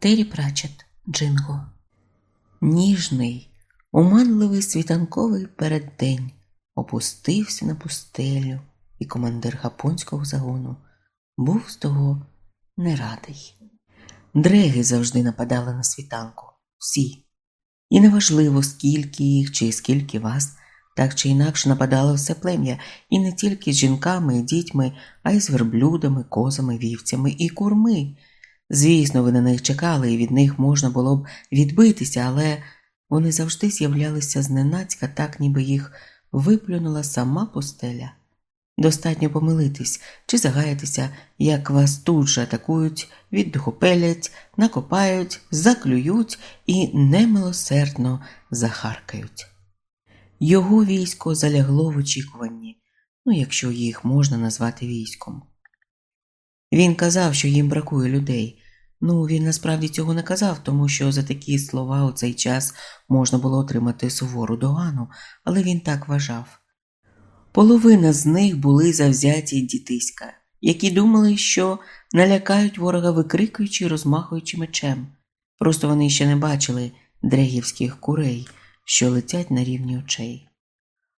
Террі Прачет Джинго. Ніжний, уманливий світанковий переддень опустився на пустелю, і командир гапонського загону був з того не радий. Дреги завжди нападали на світанку. Всі. І неважливо, скільки їх чи скільки вас, так чи інакше нападало все плем'я, і не тільки з жінками і дітьми, а й з верблюдами, козами, вівцями і курми. Звісно, ви на них чекали, і від них можна було б відбитися, але вони завжди з'являлися зненацька, так ніби їх виплюнула сама пустеля. Достатньо помилитись чи загаятися, як вас тут же атакують, віддухопелять, накопають, заклюють і немилосердно захаркають. Його військо залягло в очікуванні, ну якщо їх можна назвати військом. Він казав, що їм бракує людей. Ну, він насправді цього не казав, тому що за такі слова у цей час можна було отримати сувору догану, але він так вважав. Половина з них були завзяті дітиська, які думали, що налякають ворога, викрикуючи і розмахуючи мечем. Просто вони ще не бачили дрегівських курей, що летять на рівні очей.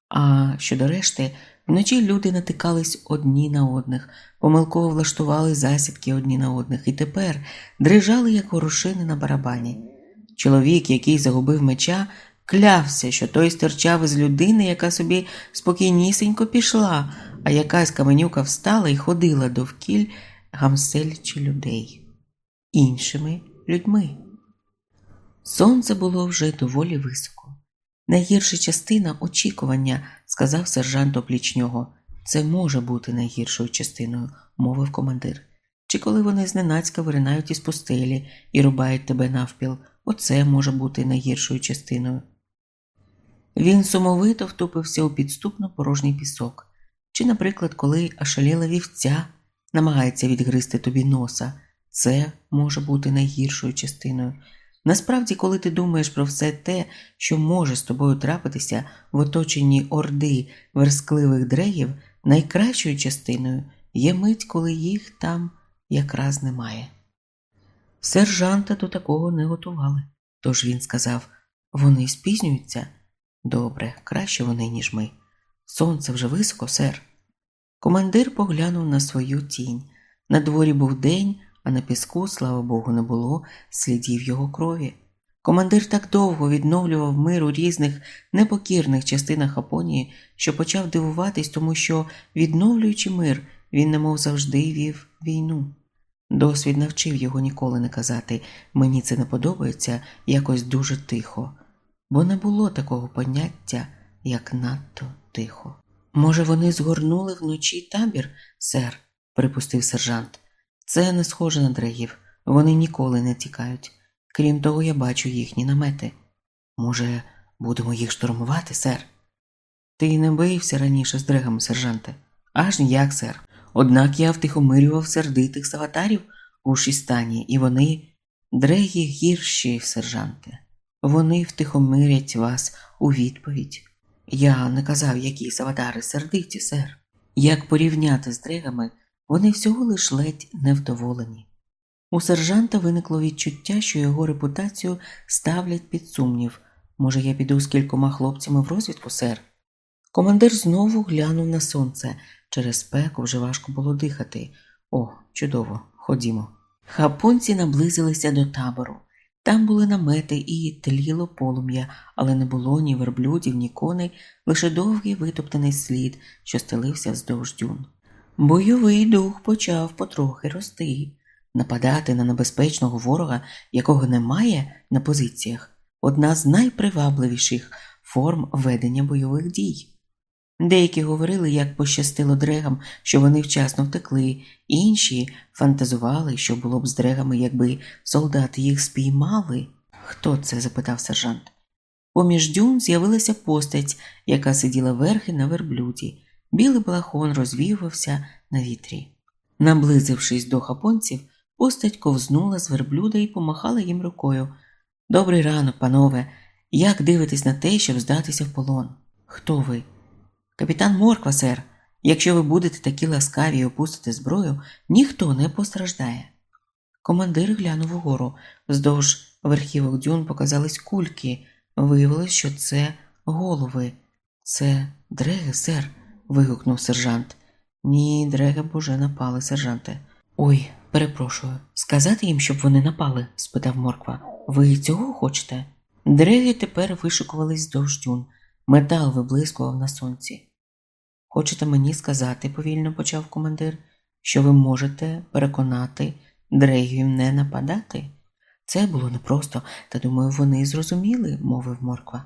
А щодо решти, вночі люди натикались одні на одних, помилково влаштували засідки одні на одних і тепер дрижали, як горошини на барабані. Чоловік, який загубив меча, клявся, що той стирчав із людини, яка собі спокійнісінько пішла, а якась каменюка встала і ходила довкіль, гамселячи людей іншими людьми. Сонце було вже доволі високо. Найгірша частина очікування, сказав сержант опліч нього. Це може бути найгіршою частиною, мовив командир. Чи коли вони зненацька виринають із пустелі і рубають тебе навпіл, оце може бути найгіршою частиною. Він сумовито втупився у підступно порожній пісок. Чи, наприклад, коли ошаліла вівця намагається відгризти тобі носа, це може бути найгіршою частиною. Насправді, коли ти думаєш про все те, що може з тобою трапитися в оточенні орди верскливих дрегів, найкращою частиною є мить, коли їх там якраз немає. Сержанта до такого не готували, тож він сказав вони спізнюються. Добре, краще вони, ніж ми. Сонце вже високо, сер. Командир поглянув на свою тінь. На дворі був день, а на піску, слава Богу, не було слідів його крові. Командир так довго відновлював мир у різних непокірних частинах Апонії, що почав дивуватись, тому що, відновлюючи мир, він немов завжди вів війну. Досвід навчив його ніколи не казати мені це не подобається якось дуже тихо, бо не було такого поняття, як надто тихо. Може, вони згорнули вночі табір, сер, припустив сержант. Це не схоже на дрегів, вони ніколи не тікають. Крім того, я бачу їхні намети. Може, будемо їх штурмувати, сер? Ти не боївся раніше з дрегами, сержанте? Аж ніяк, сер. Однак я втихомирював сердитих саватарів у шістані, і вони дреги гірші, сержанте. Вони втихомирять вас у відповідь. Я не казав, які саватари сердиті, сер. Як порівняти з дрегами, вони всього лиш ледь невдоволені. У сержанта виникло відчуття, що його репутацію ставлять під сумнів. Може, я піду з кількома хлопцями в розвідку, сер? Командир знову глянув на сонце. Через спеку вже важко було дихати. О, чудово, ходімо. Хапонці наблизилися до табору. Там були намети і тліло полум'я, але не було ні верблюдів, ні коней, лише довгий витоптаний слід, що стелився вздовж дюн. Бойовий дух почав потрохи рости. Нападати на небезпечного ворога, якого немає на позиціях, одна з найпривабливіших форм ведення бойових дій. Деякі говорили, як пощастило дрегам, що вони вчасно втекли, інші фантазували, що було б з дрегами, якби солдати їх спіймали. Хто це? запитав сержант. Поміж дюн з'явилася постать, яка сиділа верхи на верблюді. Білий балахон розвівався на вітрі. Наблизившись до хапонців, постать ковзнула з верблюда і помахала їм рукою. Добрий ранок, панове. Як дивитесь на те, щоб здатися в полон? Хто ви? Капітан Морква, сер. Якщо ви будете такі ласкаві і опустите зброю, ніхто не постраждає. Командир глянув угору. Вздовж верхівок дюн показались кульки. Виявилось, що це голови. Це дреги, сер. Вигукнув сержант. Ні, дреги б уже напали, сержанте. Ой, перепрошую, сказати їм, щоб вони напали? спитав Морква. Ви цього хочете? Дреги тепер вишикувались вздовж дюн. Метал виблискував на сонці. Хочете мені сказати, повільно почав командир, що ви можете переконати дрегів не нападати? Це було непросто, та думаю, вони зрозуміли, мовив Морква.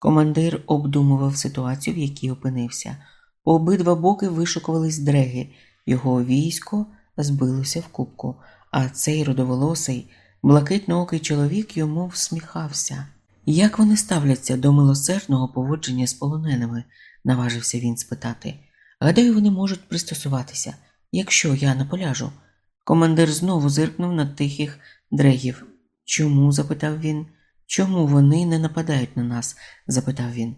Командир обдумував ситуацію, в якій опинився. По обидва боки вишукувались дреги, його військо збилося в кубку, а цей родоволосий, блакитноокий чоловік йому всміхався. Як вони ставляться до милосердного поводження з полоненими? наважився він спитати. Гадаю, вони можуть пристосуватися, якщо я наполяжу. Командир знову зиркнув на тихих дрегів. Чому? запитав він. Чому вони не нападають на нас? запитав він.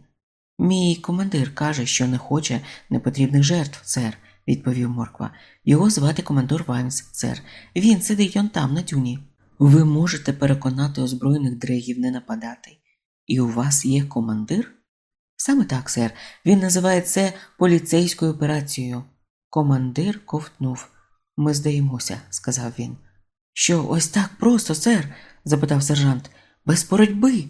Мій командир каже, що не хоче непотрібних жертв, сер, відповів Морква. Його звати командор Ваймс, сер. Він сидить он там, на дюні. Ви можете переконати озброєних дрегів не нападати. І у вас є командир? Саме так, сер. Він називає це поліцейською операцією. Командир ковтнув. Ми здаємося, сказав він. Що, ось так просто, сер? запитав сержант. Без боротьби.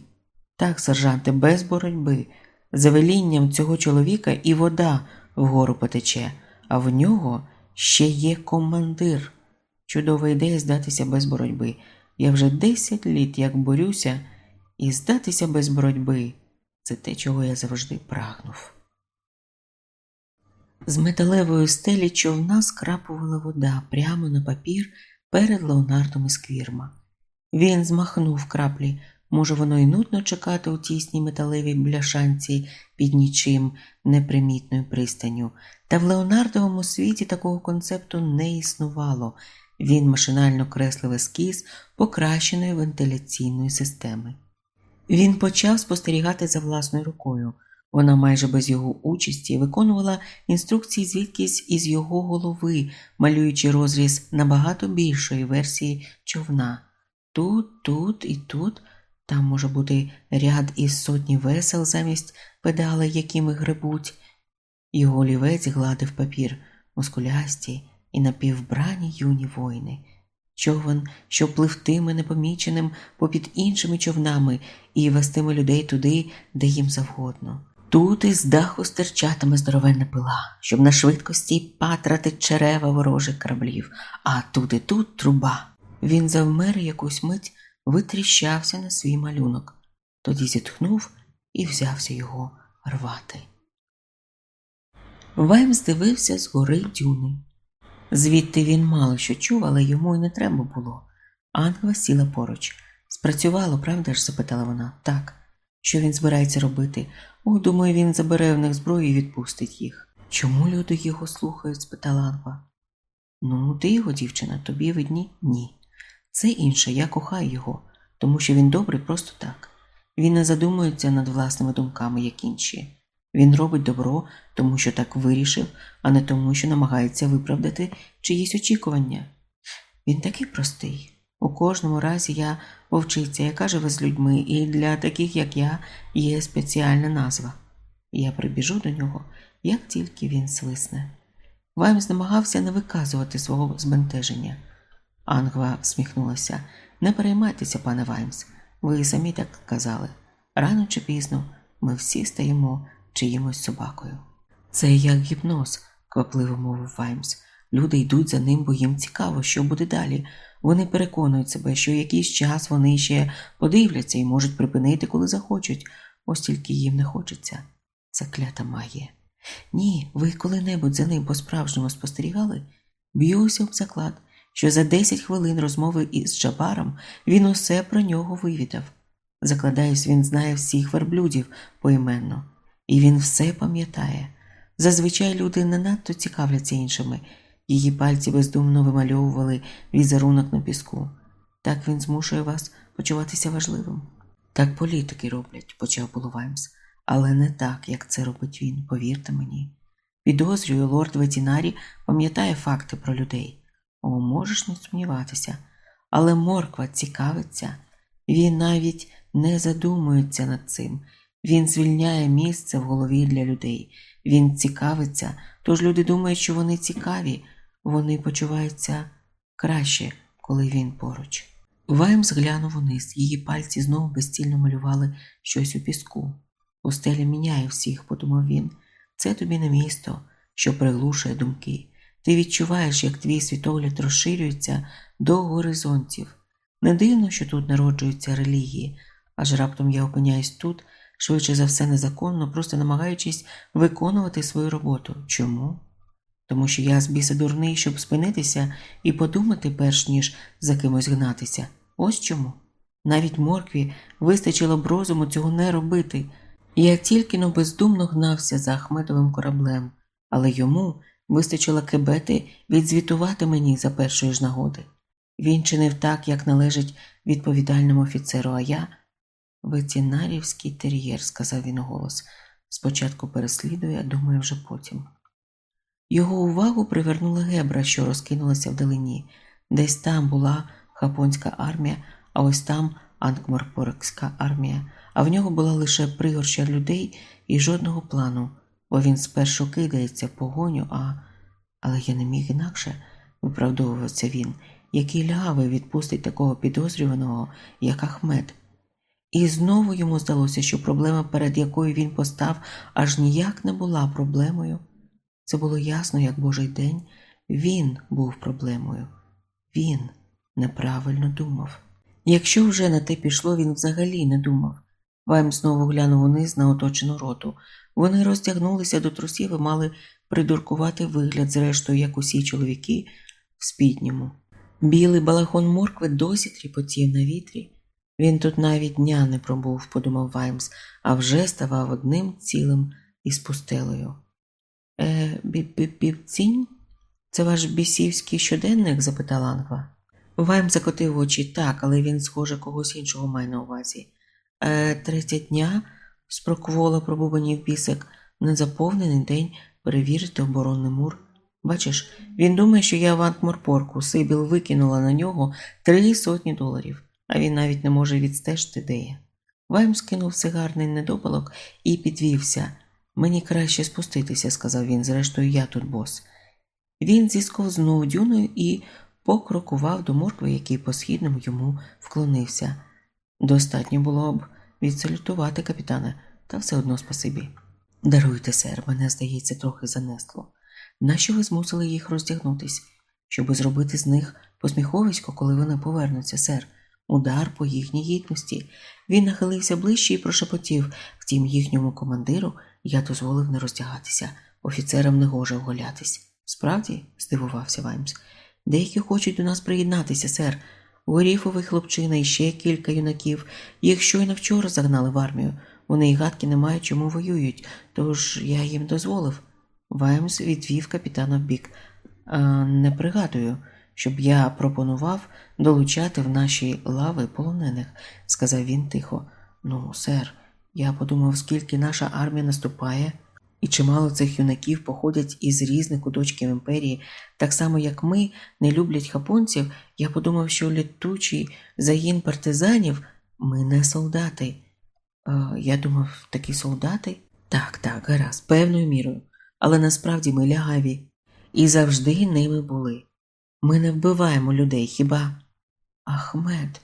Так, сержанте, без боротьби. За велінням цього чоловіка і вода вгору потече, а в нього ще є командир. Чудова ідея здатися без боротьби. Я вже десять літ як борюся, і здатися без боротьби це те, чого я завжди прагнув. З металевої стелі човна скрапувала вода прямо на папір перед Леонардом і сквірма. Він змахнув краплі, може, воно й нудно чекати у тісній металевій бляшанці під нічим непримітною пристанню, та в Леонардовому світі такого концепту не існувало. Він машинально креслив ескіз покращеної вентиляційної системи. Він почав спостерігати за власною рукою. Вона майже без його участі виконувала інструкції звідкись із його голови, малюючи розріз набагато більшої версії човна. Тут, тут і тут там може бути ряд із сотні весел замість педалей, якими гребуть. Його олівець гладив папір, мускулясті і напівбрані юні воїни. Човен, що пливтиме непоміченим попід іншими човнами і вестиме людей туди, де їм завгодно. Тут із даху стирчатиме здоровенна пила, щоб на швидкості патрати черева ворожих кораблів, а тут і тут труба. Він завмер якусь мить витріщався на свій малюнок, тоді зітхнув і взявся його рвати. Ваймс дивився з гори дюни. Звідти він мало що чув, але йому й не треба було. Ангва сіла поруч. Спрацювало, правда ж? запитала вона. Так. Що він збирається робити? О, думаю, він забере в них зброю і відпустить їх. Чому люди його слухають? спитала Ангва. Ну, ти його, дівчина, тобі видні? Ні. Це інше, я кохаю його, тому що він добрий просто так. Він не задумується над власними думками, як інші. Він робить добро, тому що так вирішив, а не тому, що намагається виправдати чиїсь очікування. Він такий простий. У кожному разі я вовчиця, яка живе з людьми, і для таких, як я, є спеціальна назва. Я прибіжу до нього, як тільки він свисне. Ваймс намагався не виказувати свого збентеження. Ангва всміхнулася. Не переймайтеся, пане Ваймс, ви самі так казали. Рано чи пізно ми всі стаємо чиїмось собакою. Це як гіпноз, квапливо мовив Ваймс. Люди йдуть за ним, бо їм цікаво, що буде далі. Вони переконують себе, що якийсь час вони ще подивляться і можуть припинити, коли захочуть, ось тільки їм не хочеться. Це клята магія. Ні, ви коли-небудь за ним по-справжньому спостерігали? Б'юся в заклад, що за 10 хвилин розмови із Джабаром він усе про нього вивідав. Закладаюсь, він знає всіх верблюдів поіменно, і він все пам'ятає. Зазвичай люди не надто цікавляться іншими, її пальці бездумно вимальовували візерунок на піску. Так він змушує вас почуватися важливим. Так політики роблять, почав було Ваймс, але не так, як це робить він, повірте мені. Підозрюю, лорд Ветінарі пам'ятає факти про людей. О, можеш не сумніватися. Але морква цікавиться, він навіть не задумується над цим. Він звільняє місце в голові для людей. Він цікавиться, тож люди думають, що вони цікаві, вони почуваються краще, коли він поруч. Ваймс глянув униз, її пальці знову безцільно малювали щось у піску. У стелі міняє всіх, подумав він. Це тобі не місто, що приглушує думки. Ти відчуваєш, як твій світогляд розширюється до горизонтів. Не дивно, що тут народжуються релігії, аж раптом я опиняюсь тут, швидше за все незаконно, просто намагаючись виконувати свою роботу. Чому? Тому що я з біса дурний, щоб спинитися і подумати, перш ніж за кимось гнатися. Ось чому. Навіть моркві вистачило б розуму цього не робити. Я тільки но бездумно гнався за Ахметовим кораблем, але йому вистачило кебети відзвітувати мені за першої ж нагоди. Він чинив так, як належить відповідальному офіцеру, а я ветінарівський тер'єр, сказав він голос. Спочатку переслідує, а думаю, вже потім. Його увагу привернула гебра, що розкинулася вдалині. Десь там була хапонська армія, а ось там Анкморпорекська армія, а в нього була лише пригорща людей і жодного плану, бо він спершу кидається в погоню, а. Але я не міг інакше, виправдовувався він, який лягавий відпустить такого підозрюваного, як Ахмед. І знову йому здалося, що проблема, перед якою він постав, аж ніяк не була проблемою. Це було ясно, як божий день. Він був проблемою. Він неправильно думав. Якщо вже на те пішло, він взагалі не думав. Вайм знову глянув униз на оточену роту. Вони розтягнулися до трусів і мали придуркувати вигляд, зрештою, як усі чоловіки в спідньому. Білий балахон моркви досі тріпотів на вітрі. Він тут навіть дня не пробув, подумав Ваймс, а вже ставав одним цілим із пустелею. Е, бібцінь? Це ваш бісівський щоденник? запитала Ангва. Вайм закотив очі так, але він, схоже, когось іншого має на увазі. Е, третя дня, спроквола пробубанів бісик, незаповнений день перевірити оборонний мур. Бачиш, він думає, що я в Анкморпорку, Сибіл викинула на нього три сотні доларів, а він навіть не може відстежити, де я. Вайм скинув сигарний недопалок і підвівся. Мені краще спуститися, сказав він, зрештою, я тут бос. Він зісковзнув дюною і покрокував до моркви, який по східному йому вклонився. Достатньо було б відсалютувати капітане, та все одно спасибі. Даруйте, сер, мене, здається, трохи занесло. Нащо ви змусили їх роздягнутись, щоби зробити з них посміховисько, коли вони повернуться, сер? Удар по їхній гідності. Він нахилився ближче і прошепотів, втім, їхньому командиру я дозволив не роздягатися, офіцерам не гоже оголятись. Справді, здивувався Ваймс, деякі хочуть до нас приєднатися, сер. Горіфовий хлопчина і ще кілька юнаків. Їх щойно вчора загнали в армію. Вони й гадки не мають, чому воюють, тож я їм дозволив. Ваймс відвів капітана в бік. «А, Не пригадую, щоб я пропонував долучати в наші лави полонених, сказав він тихо. Ну, сер, я подумав, скільки наша армія наступає, і чимало цих юнаків походять із різних куточків імперії, так само як ми не люблять хапонців, я подумав, що літучий загін партизанів ми не солдати. Е, я думав, такі солдати? Так, так, гаразд, певною мірою, але насправді ми лягаві і завжди ними були. Ми не вбиваємо людей хіба? Ахмед.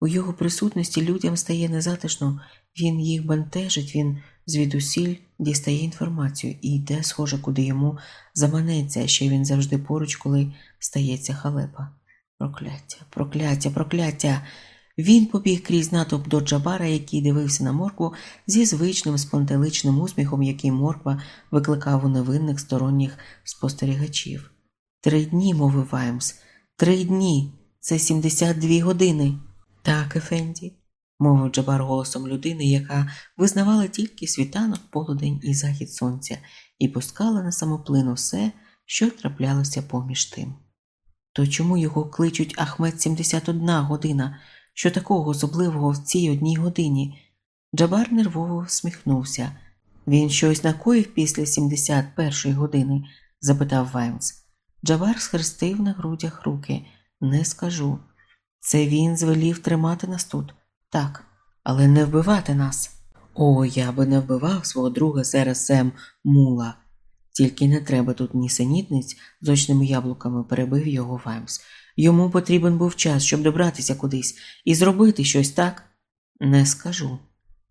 У його присутності людям стає незатишно, він їх бентежить, він звідусіль дістає інформацію і йде, схоже, куди йому заманеться, ще він завжди поруч, коли стається халепа. Прокляття, прокляття, прокляття. Він побіг крізь натовп до Джабара, який дивився на моркву зі звичним спонтеличним усміхом, який морква викликав у невинних сторонніх спостерігачів. Три дні, мовив Ваймс, три дні. Це 72 години. Так, Ефенді, мовив Джабар голосом людини, яка визнавала тільки світанок, полудень і захід сонця, і пускала на самоплин усе, що траплялося поміж тим. То чому його кличуть Ахмед 71 година? Що такого особливого в цій одній годині? Джабар нервово всміхнувся. Він щось накоїв після 71-ї години? запитав Ваймс. Джабар схрестив на грудях руки. Не скажу. Це він звелів тримати нас тут. Так, але не вбивати нас. О, я би не вбивав свого друга сера Сем Мула. Тільки не треба тут нісенітниць з очними яблуками, перебив його Ваймс. Йому потрібен був час, щоб добратися кудись і зробити щось так. Не скажу.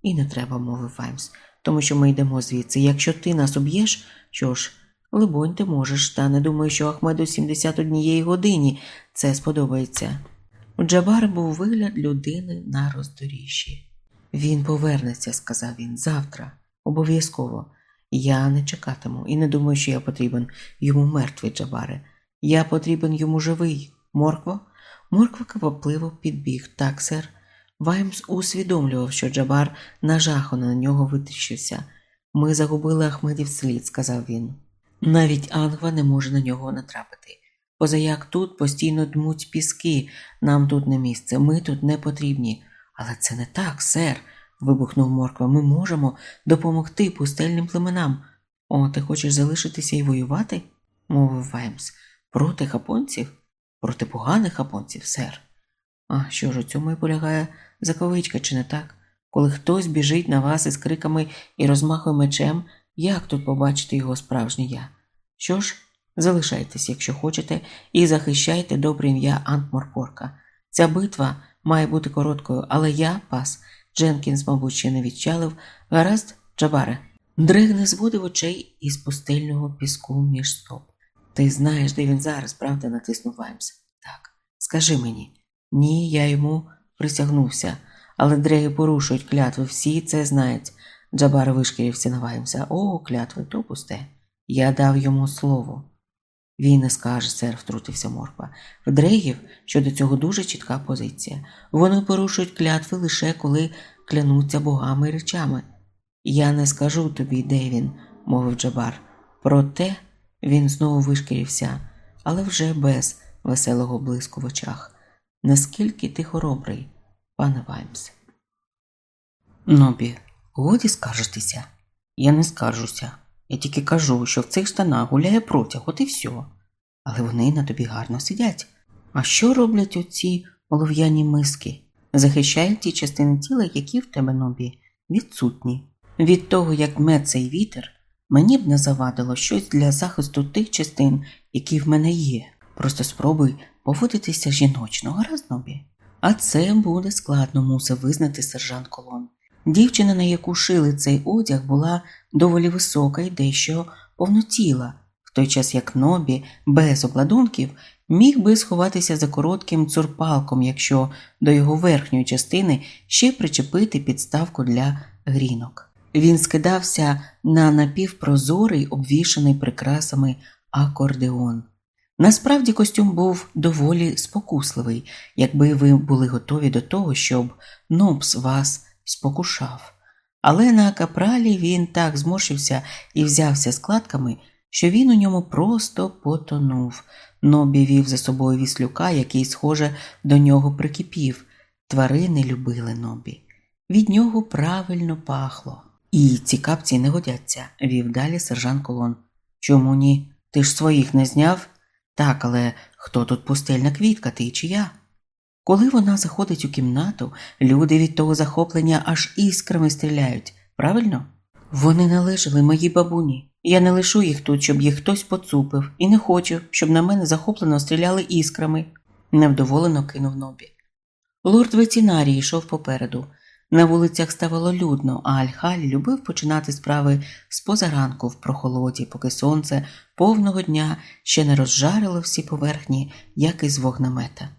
І не треба, мовив Ваймс, тому що ми йдемо звідси. Якщо ти нас уб'єш, що ж, либонь, ти можеш, та не думаю, що Ахмеду 71 годині це сподобається. У Джабара був вигляд людини на роздоріжжі. Він повернеться, сказав він, завтра, обов'язково. Я не чекатиму і не думаю, що я потрібен йому мертвий Джабаре. Я потрібен йому живий. Моркво? Морква квапливо підбіг, так, сер. Ваймс усвідомлював, що Джабар нажахано на нього витріщився. Ми загубили Ахмедів слід, сказав він. Навіть Ангва не може на нього натрапити. Позаяк тут постійно дмуть піски, нам тут не місце, ми тут не потрібні. Але це не так, сер, вибухнув Морква. Ми можемо допомогти пустельним племенам. О, ти хочеш залишитися і воювати? мовив Ваймс. Проти хапонців? Проти поганих хапонців, сер. А що ж у цьому і полягає заковичка, чи не так? Коли хтось біжить на вас із криками і розмахує мечем, як тут побачити його справжнє я? Що ж, залишайтесь, якщо хочете, і захищайте добре ім'я Антморпорка. Ця битва має бути короткою, але я пас. Дженкінс, мабуть, ще не відчалив. Гаразд, Джабаре. Дрег не зводив очей із пустельного піску між стоп. Ти знаєш, де він зараз, правда, натиснув Ваймс. Так, скажи мені. Ні, я йому присягнувся, але дреги порушують клятви, всі це знають. Джабар вишкірився на Ваймса. О, клятви, то пусте. Я дав йому слово. Він не скаже, сер, втрутився морква. В дрегів щодо цього дуже чітка позиція. Вони порушують клятви лише коли клянуться богами і речами. Я не скажу тобі, де він, мовив Джабар. Проте він знову вишкірився, але вже без веселого блиску в очах. Наскільки ти хоробрий, пане Ваймс? Нобі, годі скаржитися. Я не скаржуся. Я тільки кажу, що в цих штанах гуляє протяг, от і все. Але вони на тобі гарно сидять. А що роблять оці олов'яні миски? Захищають ті частини тіла, які в тебе нобі, відсутні. Від того, як ме цей вітер, мені б не завадило щось для захисту тих частин, які в мене є. Просто спробуй поводитися жіночно, гаразд нобі. А це буде складно, мусив визнати сержант Колон. Дівчина, на яку шили цей одяг, була доволі висока і дещо повнотіла, той час як Нобі, без обладунків, міг би сховатися за коротким цурпалком, якщо до його верхньої частини ще причепити підставку для грінок. Він скидався на напівпрозорий, обвішаний прикрасами акордеон. Насправді костюм був доволі спокусливий, якби ви були готові до того, щоб Нобс вас спокушав. Але на капралі він так зморщився і взявся складками, що він у ньому просто потонув. Нобі вів за собою віслюка, який, схоже, до нього прикипів. Тварини любили нобі. Від нього правильно пахло. І ці капці не годяться, вів далі сержант Колон. Чому ні? Ти ж своїх не зняв? Так, але хто тут пустельна квітка, ти чи я? Коли вона заходить у кімнату, люди від того захоплення аж іскрами стріляють, правильно? Вони належали моїй бабуні. Я не лишу їх тут, щоб їх хтось поцупив, і не хочу, щоб на мене захоплено стріляли іскрами, невдоволено кинув нобі. Лорд Ветінарій йшов попереду. На вулицях ставало людно, а Альхаль любив починати справи з позаранку в прохолоді, поки сонце повного дня ще не розжарило всі поверхні, як із вогнемета.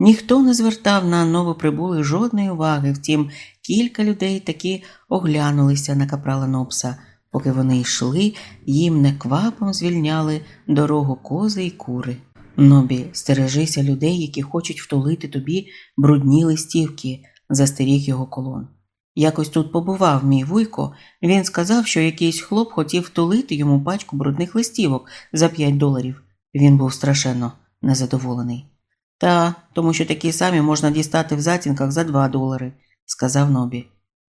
Ніхто не звертав на новоприбулих жодної уваги, втім, кілька людей таки оглянулися на капрала Нопса. Поки вони йшли, їм неквапом звільняли дорогу кози й кури. Нобі, стережися людей, які хочуть втулити тобі брудні листівки, застеріг його колон. Якось тут побував мій вуйко, він сказав, що якийсь хлоп хотів втулити йому пачку брудних листівок за п'ять доларів. Він був страшенно незадоволений. Та, тому що такі самі можна дістати в затінках за два долари, сказав Нобі.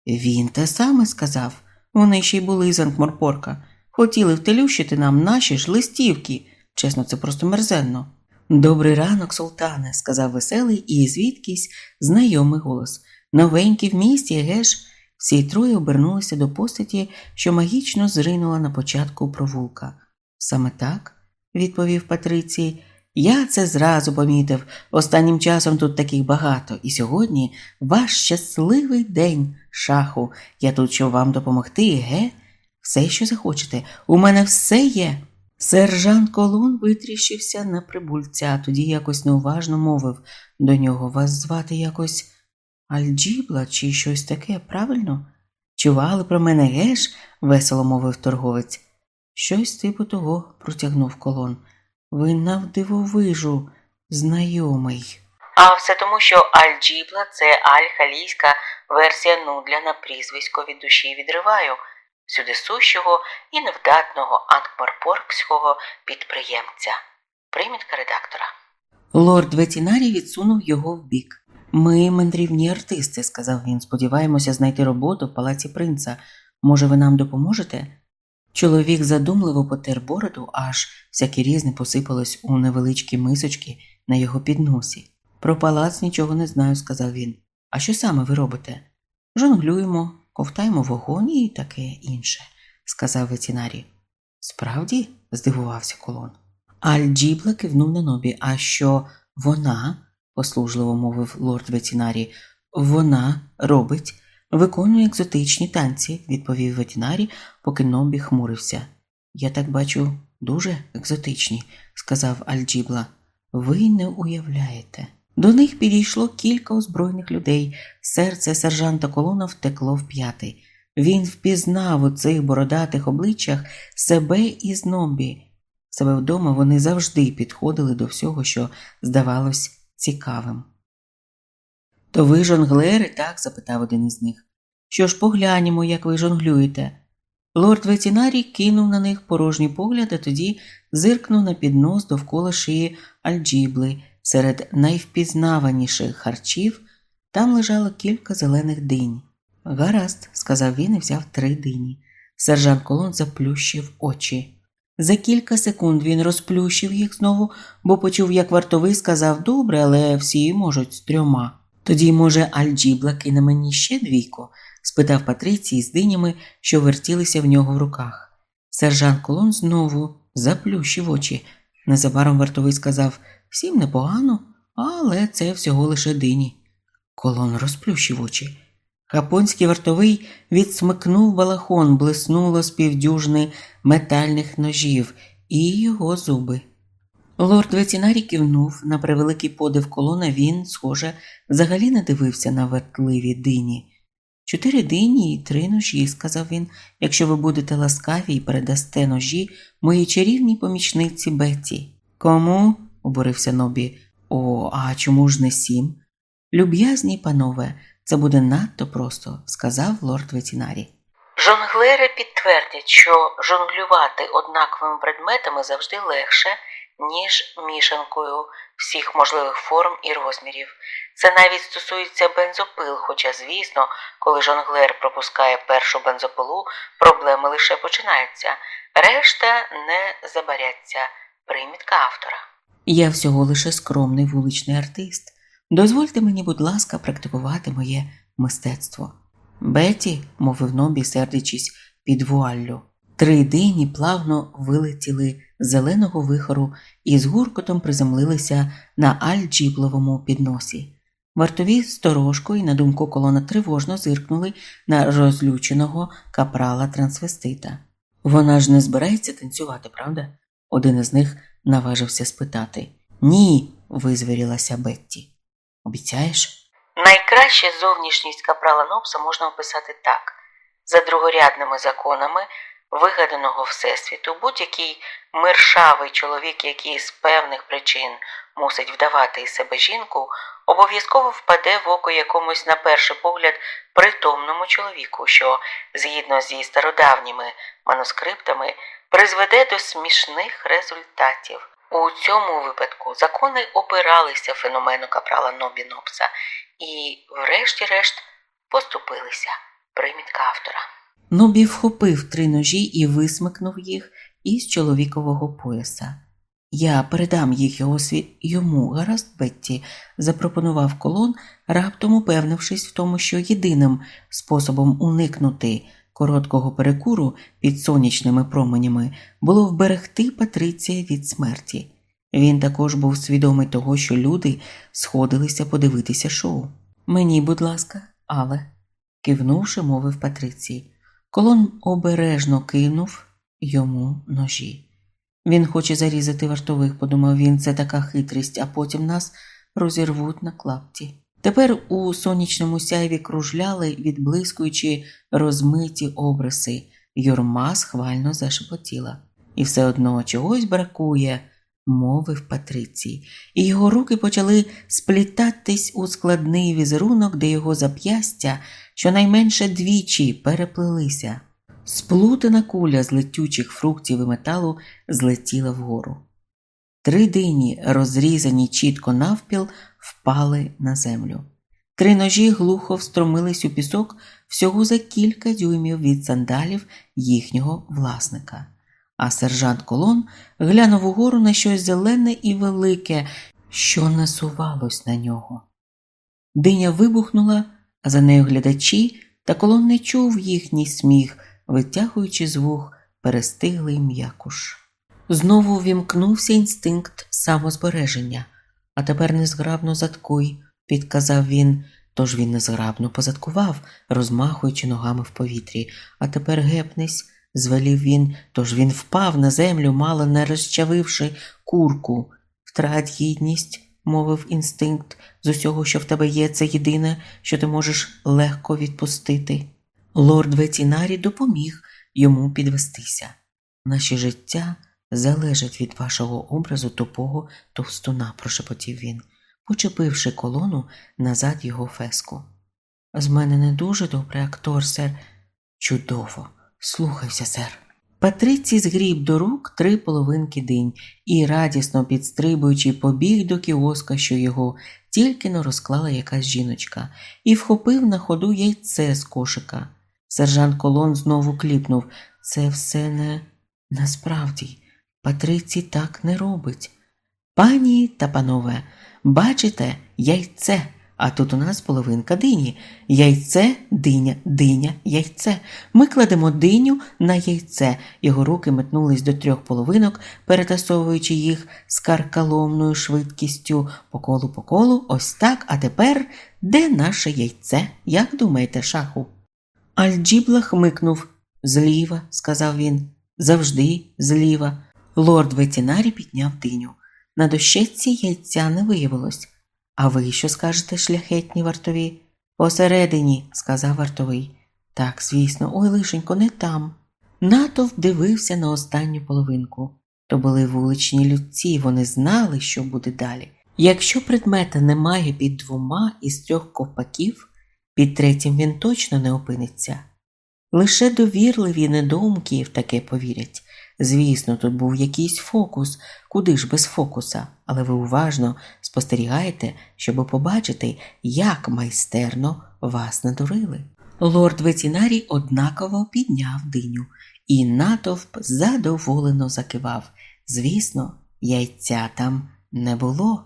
Він те саме сказав. Вони ще й були з Анкморпорка. Хотіли втелющити нам наші ж листівки. Чесно, це просто мерзенно. Добрий ранок, султане, сказав веселий і звідкись знайомий голос. Новенький в місті, геш? Всі троє обернулися до постаті, що магічно зринула на початку провулка. Саме так, відповів Патрицій, я це зразу помітив. Останнім часом тут таких багато, і сьогодні ваш щасливий день, шаху. Я тут щоб вам допомогти, ге? Все, що захочете, у мене все є. Сержант Колун витріщився на прибульця, тоді якось неуважно мовив до нього вас звати якось Альджібла чи щось таке, правильно? Чували про мене геш? весело мовив торговець. Щось типу того протягнув колон. Ви навдивовижу знайомий. А все тому, що Аль-Джібла – це аль-халійська версія нудля на прізвисько від душі відриваю, сюди сущого і невдатного анкмарпоркського підприємця. Примітка редактора. Лорд ветінарій відсунув його вбік. Ми мандрівні артисти, сказав він. Сподіваємося знайти роботу в палаці принца. Може, ви нам допоможете? Чоловік задумливо потер бороду, аж всяке різне посипалось у невеличкі мисочки на його підносі. Про палац нічого не знаю, сказав він. А що саме ви робите? Жонглюємо, ковтаємо вогонь і таке інше, сказав ветінарій. Справді? здивувався колон. Аль-Джібла кивнув на нобі, а що вона, послужливо мовив лорд ветінарій, вона робить, виконує екзотичні танці, відповів ветінарій, поки Нобі хмурився. Я так бачу, дуже екзотичні, сказав Аль-Джібла. Ви не уявляєте. До них підійшло кілька озброєних людей. Серце сержанта колона втекло в п'ятий. Він впізнав у цих бородатих обличчях себе і зномбі. Себе вдома вони завжди підходили до всього, що здавалось цікавим. То ви жонглери, так? запитав один із них. Що ж поглянемо, як ви жонглюєте. Лорд ветінарій кинув на них порожній погляд, а тоді зиркнув на піднос довкола шиї Альджібли. Серед найвпізнаваніших харчів там лежало кілька зелених динь. Гаразд, сказав він і взяв три дині. Сержант Колон заплющив очі. За кілька секунд він розплющив їх знову, бо почув, як вартовий сказав добре, але всі можуть з трьома. Тоді, може, Альджібла кине мені ще двійко? спитав Патрицій з динями, що вертілися в нього в руках. Сержант Колон знову заплющив очі. Незабаром вартовий сказав всім непогано, але це всього лише дині. Колон розплющив очі. Гапонський вартовий відсмикнув балахон, блиснуло з півдюжни метальних ножів і його зуби. Лорд ветінарій кивнув на превеликий подив колона, він, схоже, взагалі не дивився на вертливі дині. Чотири дині і три ножі, сказав він, якщо ви будете ласкаві і передасте ножі моїй чарівній помічниці Бетті. Кому? обурився Нобі. О, а чому ж не сім? Люб'язні панове, це буде надто просто, сказав лорд ветінарій. Жонглери підтвердять, що жонглювати однаковими предметами завжди легше, ніж мішанкою всіх можливих форм і розмірів. Це навіть стосується бензопил, хоча, звісно, коли жонглер пропускає першу бензопилу, проблеми лише починаються, решта не забаряться. Примітка автора. Я всього лише скромний вуличний артист. Дозвольте мені, будь ласка, практикувати моє мистецтво. Беті, мовив Нобі, сердячись під вуаллю. Три дині плавно вилетіли з зеленого вихору і з гуркотом приземлилися на альджібловому підносі. Вартові сторожко і на думку колона тривожно зиркнули на розлюченого капрала трансвестита. Вона ж не збирається танцювати, правда? Один із них наважився спитати. Ні, визвірілася Бетті. Обіцяєш? Найкраще зовнішність капрала Нопса можна описати так: за другорядними законами вигаданого всесвіту, будь-який миршавий чоловік, який з певних причин мусить вдавати із себе жінку, обов'язково впаде в око якомусь, на перший погляд, притомному чоловіку, що, згідно зі стародавніми манускриптами, призведе до смішних результатів. У цьому випадку закони опиралися феномену капрала Нобі Нопса і, врешті-решт, поступилися. Примітка автора. Нобі вхопив три ножі і висмикнув їх із чоловікового пояса. Я передам їх його сві... йому, гаразд, Бетті, запропонував колон, раптом упевнившись в тому, що єдиним способом уникнути короткого перекуру під сонячними променями було вберегти Патриція від смерті. Він також був свідомий того, що люди сходилися подивитися шоу. Мені, будь ласка, але, кивнувши, мовив Патрицій. Колон обережно кинув йому ножі. Він хоче зарізати вартових, подумав він, це така хитрість, а потім нас розірвуть на клапті. Тепер у сонячному сяйві кружляли, відблискуючи розмиті обриси, юрма схвально зашепотіла. І все одно чогось бракує, мовив Патрицій, і його руки почали сплітатись у складний візерунок, де його зап'ястя щонайменше двічі переплилися. Сплутана куля з летючих фруктів і металу злетіла вгору. Три дині, розрізані чітко навпіл, впали на землю. Три ножі глухо встромились у пісок всього за кілька дюймів від сандалів їхнього власника. А сержант Колон глянув угору на щось зелене і велике, що насувалось на нього. Диня вибухнула, а за нею глядачі, та колон не чув їхній сміх, витягуючи з вух перестиглий м'якуш. Знову вімкнувся інстинкт самозбереження, а тепер незграбно заткуй, підказав він, тож він незграбно позадкував, розмахуючи ногами в повітрі, а тепер гепнись, звелів він, тож він впав на землю, мало не розчавивши курку. Втрать гідність, мовив інстинкт, з усього, що в тебе є, це єдине, що ти можеш легко відпустити. Лорд Ветінарі допоміг йому підвестися. Наші життя залежать від вашого образу тупого товстуна, прошепотів він, почепивши колону назад його феску. З мене не дуже добрий актор, сер. Чудово, слухайся, сер. Патриці згріб до рук три половинки динь і, радісно підстрибуючи, побіг до кіоска, що його тільки но розклала якась жіночка, і вхопив на ходу яйце з кошика. Сержант Колон знову кліпнув це все не насправді. Патриці так не робить. Пані та панове, бачите, яйце, а тут у нас половинка дині. Яйце, диня, диня, яйце. Ми кладемо диню на яйце. Його руки метнулись до трьох половинок, перетасовуючи їх з каркаломною швидкістю по колу по колу. Ось так. А тепер де наше яйце? Як думаєте, шаху? Альджібла хмикнув. Зліва, сказав він, завжди зліва. Лорд ветінарі підняв диню. На дощечці яйця не виявилось. А ви що скажете, шляхетні вартові? Посередині, сказав вартовий. Так, звісно, ой, лишенько, не там. Натовп дивився на останню половинку. То були вуличні людці, вони знали, що буде далі. Якщо предмета немає під двома із трьох ковпаків, під третім він точно не опиниться. Лише довірливі недоумки в таке повірять. Звісно, тут був якийсь фокус, куди ж без фокуса, але ви уважно спостерігаєте, щоб побачити, як майстерно вас надурили. Лорд ветінарій однаково підняв диню, і натовп задоволено закивав. Звісно, яйця там не було.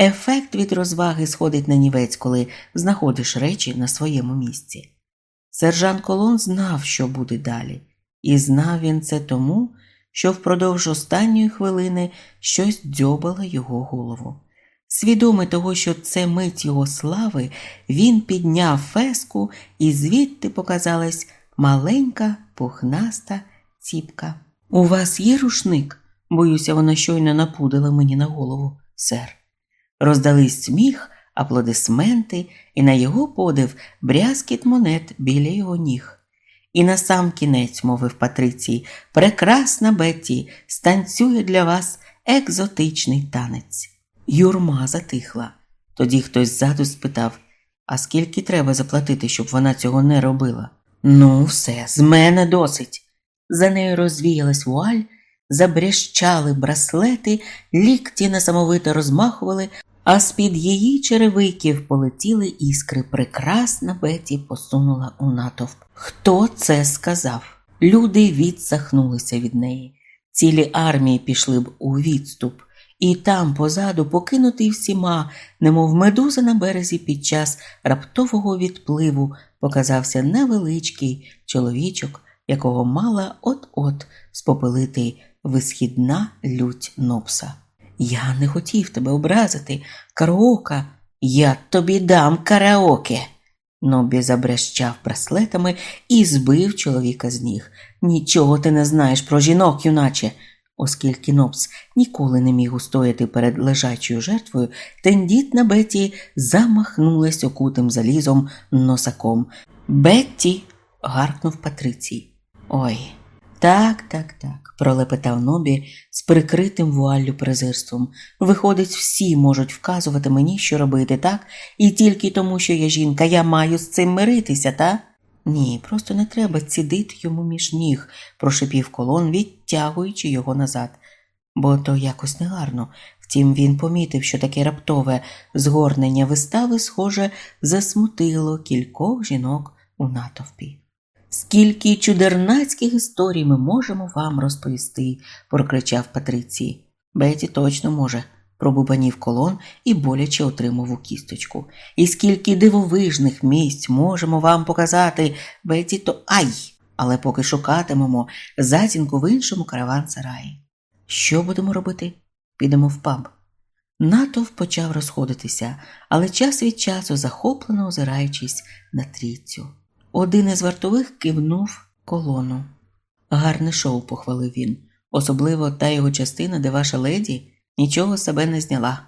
Ефект від розваги сходить на нівець, коли знаходиш речі на своєму місці. Сержант Колон знав, що буде далі, і знав він це тому, що впродовж останньої хвилини щось дзьобало його голову. Свідомий того, що це мить його слави, він підняв феску, і звідти показалась маленька пухнаста ціпка. У вас є рушник? Боюся, вона щойно напудила мені на голову, сер. Роздались сміх, аплодисменти, і на його подив брязкіт монет біля його ніг. І на сам кінець, мовив Патрицій, прекрасна Бетті, станцює для вас екзотичний танець. Юрма затихла. Тоді хтось ззаду спитав а скільки треба заплатити, щоб вона цього не робила? Ну, все, з мене досить. За нею розвіялась вуаль, забрящали браслети, лікті несамовито розмахували, а з-під її черевиків полетіли іскри. Прекрасна Беті посунула у натовп. Хто це сказав? Люди відсахнулися від неї. цілі армії пішли б у відступ, і там позаду, покинутий всіма, немов медуза на березі під час раптового відпливу, показався невеличкий чоловічок, якого мала от-от спопилити висхідна лють нопса. Я не хотів тебе образити, караока, я тобі дам караоке. Нобі забрещав браслетами і збив чоловіка з ніг. Нічого ти не знаєш про жінок, юначе. Оскільки Нопс ніколи не міг устояти перед лежачою жертвою, тендітна Бетті замахнулась окутим залізом носаком. Бетті. гаркнув Патрицій. Ой, так, так, так, пролепетав Нобі з прикритим вуаллю презирством. Виходить, всі можуть вказувати мені, що робити, так? І тільки тому, що я жінка, я маю з цим миритися, та? Ні, просто не треба цідити йому між ніг, прошипів колон, відтягуючи його назад. Бо то якось негарно. Втім, він помітив, що таке раптове згорнення вистави, схоже, засмутило кількох жінок у натовпі. Скільки чудернацьких історій ми можемо вам розповісти, прокричав Патрицій. Беті точно може, пробубанів колон і боляче отримав у кісточку. І скільки дивовижних місць можемо вам показати, Беті, то ай! Але поки шукатимемо затінку в іншому караван-сараї. Що будемо робити? Підемо в паб. Натовп почав розходитися, але час від часу захоплено озираючись на трійцю. Один із вартових кивнув колону. Гарне шоу, похвалив він, особливо та його частина, де ваша леді нічого з себе не зняла.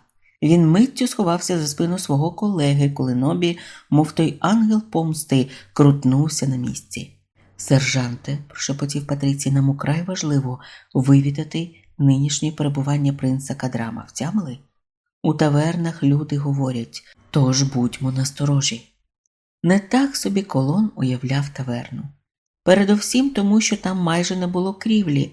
Він миттю сховався за спину свого колеги, коли Нобі, мов той ангел помсти, крутнувся на місці. Сержанте, прошепотів Патрицій, нам украй важливо вивідати нинішнє перебування принца Кадрама. Втямили? У тавернах люди говорять, тож будьмо насторожі. Не так собі колон уявляв таверну. Передовсім тому, що там майже не було крівлі,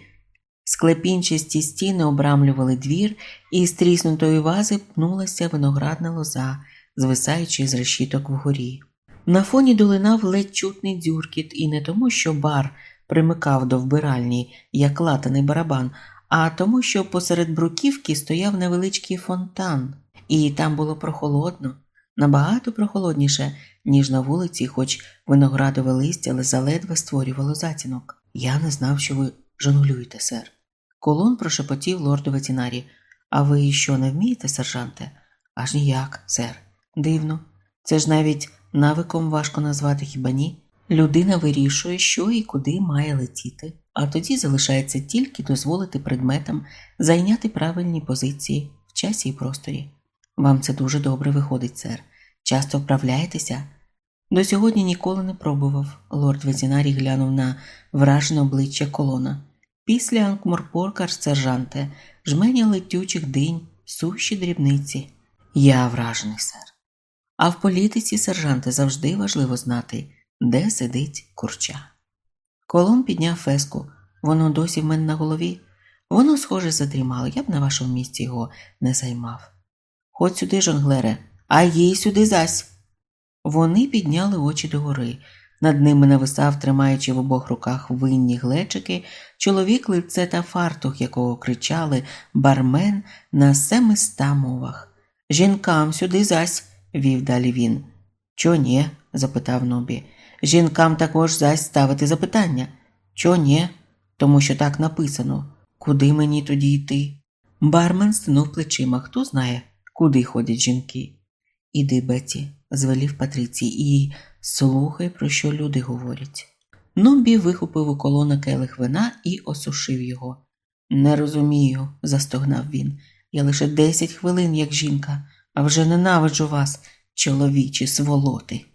склепінчасті стіни обрамлювали двір, і з тріснутої вази пнулася виноградна лоза, звисаючи з решіток вгорі. На фоні долинав ледь чутний дзюркіт, і не тому, що бар примикав до вбиральні, як латаний барабан, а тому, що посеред бруківки стояв невеличкий фонтан, і там було прохолодно, набагато прохолодніше, ніж на вулиці, хоч виноградове листя, але заледве створювало затінок. Я не знав, що ви жонглюєте, сер. Колон прошепотів лорду ветінарі. А ви що не вмієте, сержанте? Аж ніяк, сер. Дивно. Це ж навіть навиком важко назвати хіба ні? Людина вирішує, що і куди має летіти, а тоді залишається тільки дозволити предметам зайняти правильні позиції в часі і просторі. Вам це дуже добре виходить, сер. Часто вправляєтеся? До сьогодні ніколи не пробував. Лорд Ветінарій глянув на вражене обличчя колона. Після анкморпорка сержанте, жменя летючих динь, сущі дрібниці. Я вражений, сер. А в політиці, сержанте, завжди важливо знати, де сидить курча. Колон підняв феску. Воно досі в мене на голові. Воно, схоже, задрімало, я б на вашому місці його не займав. Ходь сюди, жонглере, а їй сюди зась. Вони підняли очі догори. Над ними нависав, тримаючи в обох руках винні глечики, чоловік лице та фартух, якого кричали бармен на семиста мовах. Жінкам сюди зась, вів далі він. Чо ні? запитав Нобі. Жінкам також зась ставити запитання. Чо ні? Тому що так написано. Куди мені тоді йти? Бармен стинув плечима. Хто знає, куди ходять жінки? Іди, Беті, звелів Патриці, і слухай, про що люди говорять. Нобі вихопив у колона келих вина і осушив його. Не розумію, застогнав він. Я лише десять хвилин, як жінка, а вже ненавиджу вас, чоловічі сволоти.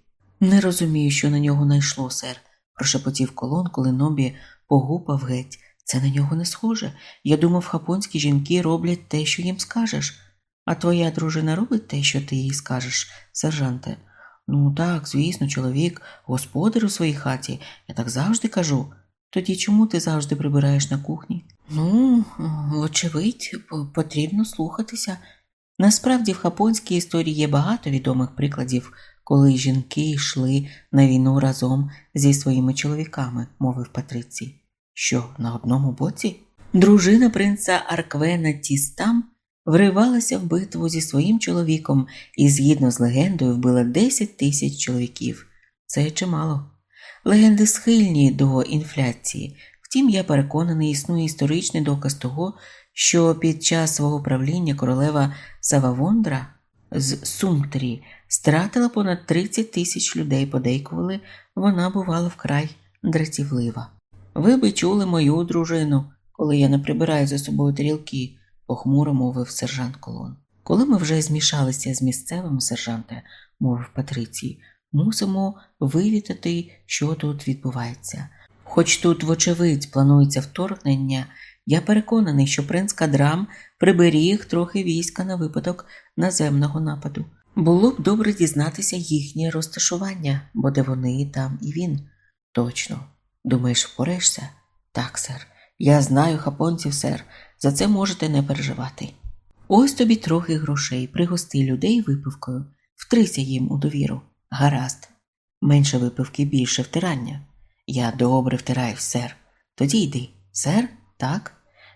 Не розумію, що на нього найшло, сер, прошепотів колон, коли Нобі погупав геть. Це на нього не схоже. Я думав, хапонські жінки роблять те, що їм скажеш. А твоя дружина робить те, що ти їй скажеш, сержанте? Ну так, звісно, чоловік, господар у своїй хаті, я так завжди кажу. Тоді чому ти завжди прибираєш на кухні? Ну, вочевидь, потрібно слухатися. Насправді в хапонській історії є багато відомих прикладів, коли жінки йшли на війну разом зі своїми чоловіками, мовив Патриці. Що, на одному боці? Дружина принца Арквена Тістам вривалася в битву зі своїм чоловіком і, згідно з легендою, вбила 10 тисяч чоловіків. Це чимало. Легенди схильні до інфляції. Втім, я переконаний, існує історичний доказ того, що під час свого правління королева Сававондра з Сумтрі стратила понад 30 тисяч людей, подейкували, вона бувала вкрай дратівлива. Ви би чули мою дружину, коли я не прибираю за собою тарілки, похмуро мовив сержант Колон. Коли ми вже змішалися з місцевим сержанте, мовив Патрицій, мусимо вивітати, що тут відбувається. Хоч тут, вочевидь, планується вторгнення, я переконаний, що принц Кадрам приберіг трохи війська на випадок наземного нападу. Було б добре дізнатися їхнє розташування, бо де вони, там і він. Точно. Думаєш, впораєшся? Так, сер. Я знаю хапонців, сер. За це можете не переживати. Ось тобі трохи грошей, пригости людей випивкою, втрися їм у довіру. Гаразд. Менше випивки, більше втирання. Я добре втираюсь, сер. Тоді йди. Сер? Так?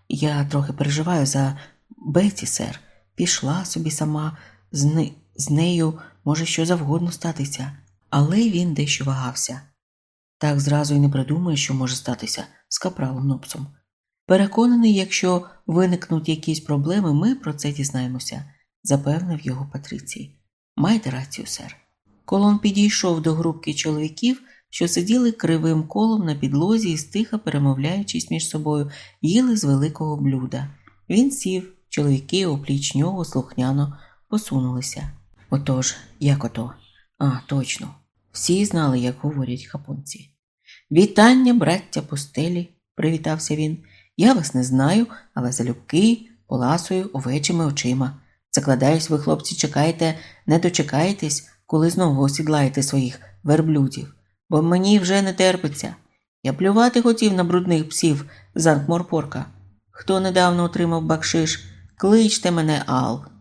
Я трохи переживаю за Беті, сер. Пішла собі сама, з, не... з нею може що завгодно статися. Але він дещо вагався. Так зразу й не придумає, що може статися з капралом Нопсом. Переконаний, якщо виникнуть якісь проблеми, ми про це дізнаємося, запевнив його Патрицій. Майте рацію, сер. Колон підійшов до групки чоловіків, що сиділи кривим колом на підлозі і стиха, перемовляючись між собою, їли з великого блюда. Він сів, чоловіки опліч нього слухняно посунулися. Отож, як ото? А, точно. Всі знали, як говорять хапонці. Вітання, браття пустелі, привітався він. Я вас не знаю, але залюбки поласую овечими очима. Закладаюсь, ви, хлопці, чекаєте, не дочекаєтесь, коли знову осідлаєте своїх верблюдів, бо мені вже не терпиться. Я плювати хотів на брудних псів з Анкморпорка. Хто недавно отримав бакшиш, кличте мене Ал.